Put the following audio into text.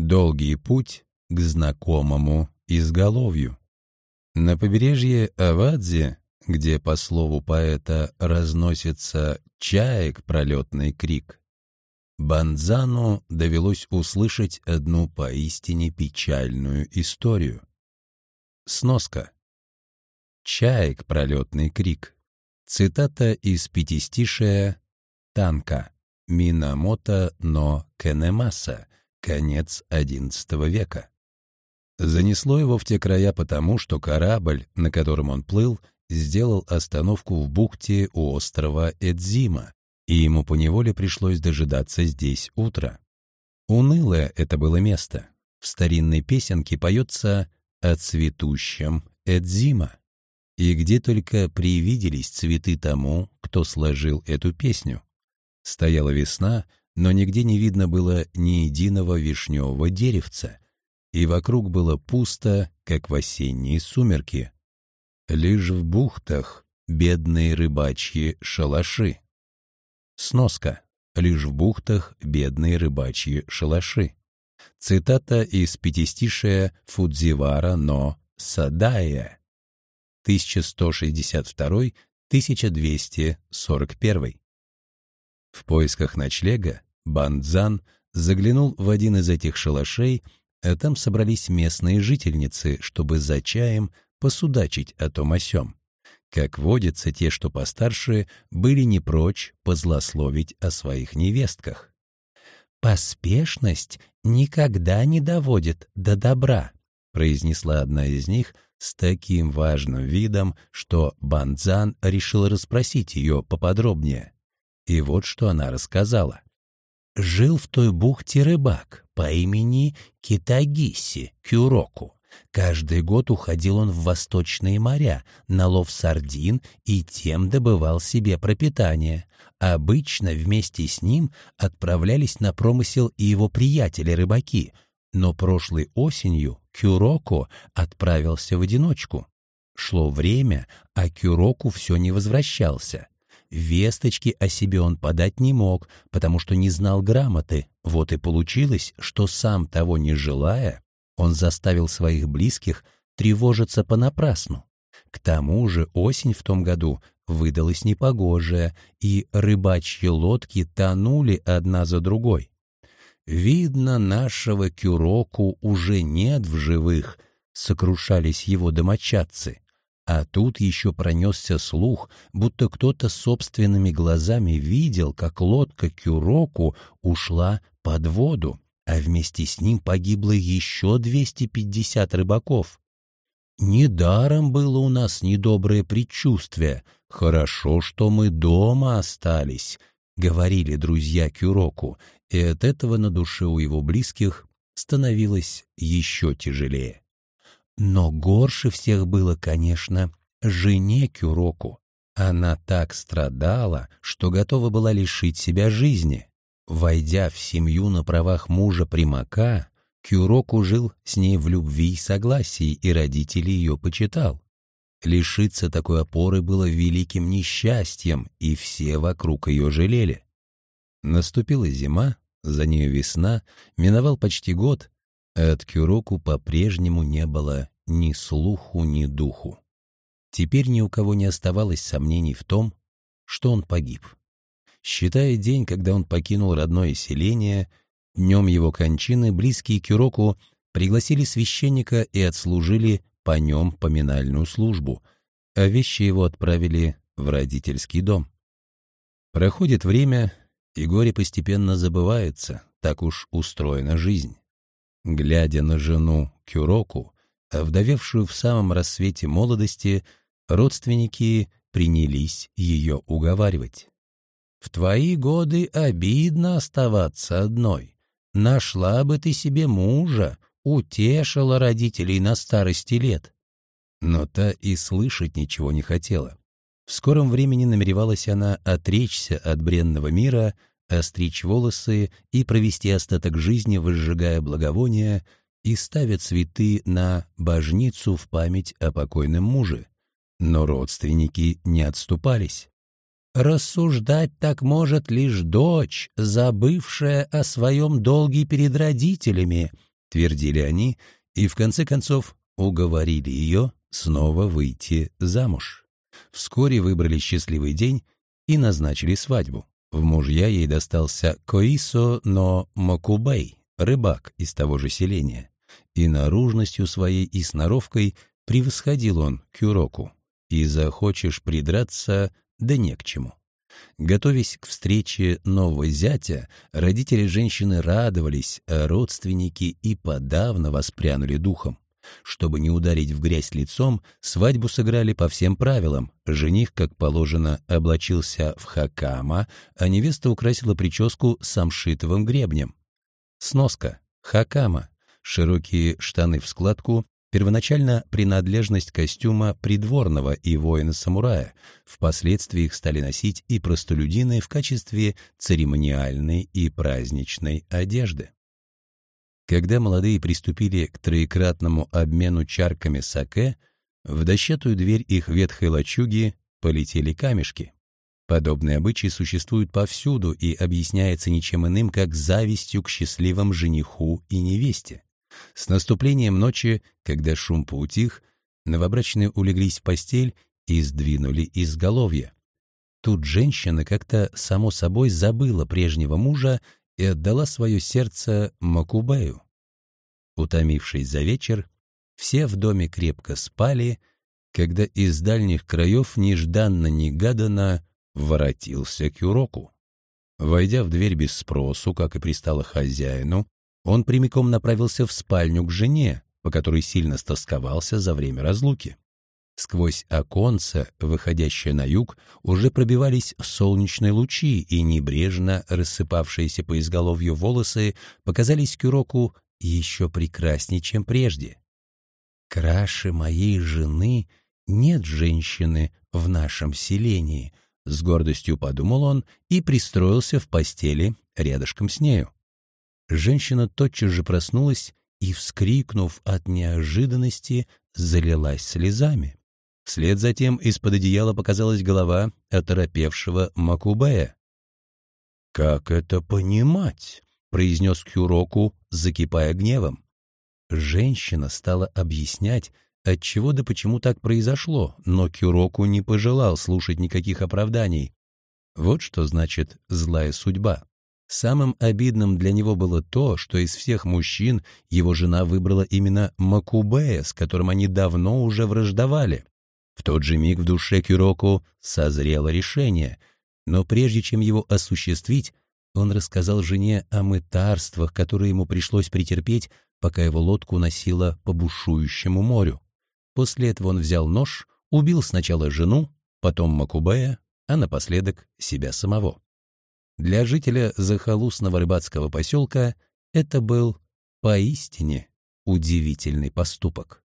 Долгий путь к знакомому изголовью. На побережье Авадзи, где, по слову поэта, разносится чаек пролетный крик, Банзану довелось услышать одну поистине печальную историю. Сноска. Чаек пролетный крик. Цитата из пятистишия Танка Минамото но Кенемаса, конец XI века. Занесло его в те края потому, что корабль, на котором он плыл, сделал остановку в бухте у острова Эдзима, и ему поневоле пришлось дожидаться здесь утра. Унылое это было место. В старинной песенке поется о цветущем Эдзима. И где только привиделись цветы тому, кто сложил эту песню. Стояла весна, но нигде не видно было ни единого вишневого деревца, и вокруг было пусто, как в осенние сумерки. Лишь в бухтах бедные рыбачьи шалаши. Сноска. Лишь в бухтах бедные рыбачьи шалаши. Цитата из пятистишия Фудзивара но Садая. 1162-1241. В поисках ночлега Бандзан заглянул в один из этих шалашей, а там собрались местные жительницы, чтобы за чаем посудачить о том о сём. Как водится, те, что постарше, были не прочь позлословить о своих невестках. «Поспешность никогда не доводит до добра», произнесла одна из них с таким важным видом, что Банзан решил расспросить ее поподробнее. И вот что она рассказала. Жил в той бухте рыбак по имени Китагиси Кюроку. Каждый год уходил он в восточные моря на лов сардин и тем добывал себе пропитание. Обычно вместе с ним отправлялись на промысел и его приятели-рыбаки, но прошлой осенью Кюроку отправился в одиночку. Шло время, а Кюроку все не возвращался. Весточки о себе он подать не мог, потому что не знал грамоты. Вот и получилось, что сам того не желая, он заставил своих близких тревожиться понапрасну. К тому же осень в том году выдалась непогожая, и рыбачьи лодки тонули одна за другой. «Видно, нашего Кюроку уже нет в живых», — сокрушались его домочадцы. А тут еще пронесся слух, будто кто-то собственными глазами видел, как лодка Кюроку ушла под воду а вместе с ним погибло еще 250 рыбаков. Недаром было у нас недоброе предчувствие. Хорошо, что мы дома остались, — говорили друзья Кюроку, и от этого на душе у его близких становилось еще тяжелее. Но горше всех было, конечно, жене Кюроку. Она так страдала, что готова была лишить себя жизни. Войдя в семью на правах мужа примака, Кюроку жил с ней в любви и согласии, и родители ее почитал. Лишиться такой опоры было великим несчастьем, и все вокруг ее жалели. Наступила зима, за нею весна, миновал почти год, от Кюроку по-прежнему не было ни слуху, ни духу. Теперь ни у кого не оставалось сомнений в том, что он погиб. Считая день, когда он покинул родное селение, днем его кончины близкие Кюроку пригласили священника и отслужили по нем поминальную службу, а вещи его отправили в родительский дом. Проходит время, и горе постепенно забывается, так уж устроена жизнь. Глядя на жену Кюроку, овдовевшую в самом рассвете молодости, родственники принялись ее уговаривать. В твои годы обидно оставаться одной. Нашла бы ты себе мужа, утешила родителей на старости лет. Но та и слышать ничего не хотела. В скором времени намеревалась она отречься от бренного мира, остричь волосы и провести остаток жизни, возжигая благовония и ставя цветы на божницу в память о покойном муже. Но родственники не отступались. Рассуждать так может лишь дочь, забывшая о своем долге перед родителями, — твердили они, и в конце концов уговорили ее снова выйти замуж. Вскоре выбрали счастливый день и назначили свадьбу. В мужья ей достался Коисо но Макубей, рыбак из того же селения. И наружностью своей и сноровкой превосходил он Кюроку. И захочешь придраться, да не к чему. Готовясь к встрече нового зятя, родители женщины радовались, а родственники и подавно воспрянули духом. Чтобы не ударить в грязь лицом, свадьбу сыграли по всем правилам. Жених, как положено, облачился в хакама, а невеста украсила прическу самшитовым гребнем. Сноска. Хакама. Широкие штаны в складку, Первоначально принадлежность костюма придворного и воина-самурая, впоследствии их стали носить и простолюдины в качестве церемониальной и праздничной одежды. Когда молодые приступили к троекратному обмену чарками саке, в дощатую дверь их ветхой лачуги полетели камешки. Подобные обычаи существуют повсюду и объясняется ничем иным, как завистью к счастливым жениху и невесте. С наступлением ночи, когда шум поутих, новобрачные улеглись в постель и сдвинули изголовье. Тут женщина как-то само собой забыла прежнего мужа и отдала свое сердце Макубею. Утомившись за вечер, все в доме крепко спали, когда из дальних краев нежданно-негаданно воротился Кюроку. Войдя в дверь без спросу, как и пристало хозяину, он прямиком направился в спальню к жене, по которой сильно стосковался за время разлуки. Сквозь оконца, выходящее на юг, уже пробивались солнечные лучи, и небрежно рассыпавшиеся по изголовью волосы показались Кюроку еще прекраснее, чем прежде. «Краше моей жены нет женщины в нашем селении», — с гордостью подумал он и пристроился в постели рядышком с нею. Женщина тотчас же проснулась и, вскрикнув от неожиданности, залилась слезами. Вслед за тем из-под одеяла показалась голова оторопевшего Макубея. «Как это понимать?» — произнес Кюроку, закипая гневом. Женщина стала объяснять, отчего да почему так произошло, но Кюроку не пожелал слушать никаких оправданий. Вот что значит «злая судьба». Самым обидным для него было то, что из всех мужчин его жена выбрала именно Макубея, с которым они давно уже враждовали. В тот же миг в душе Кюроку созрело решение, но прежде чем его осуществить, он рассказал жене о мытарствах, которые ему пришлось претерпеть, пока его лодку носило по бушующему морю. После этого он взял нож, убил сначала жену, потом Макубея, а напоследок себя самого. Для жителя захолустного рыбацкого поселка это был поистине удивительный поступок.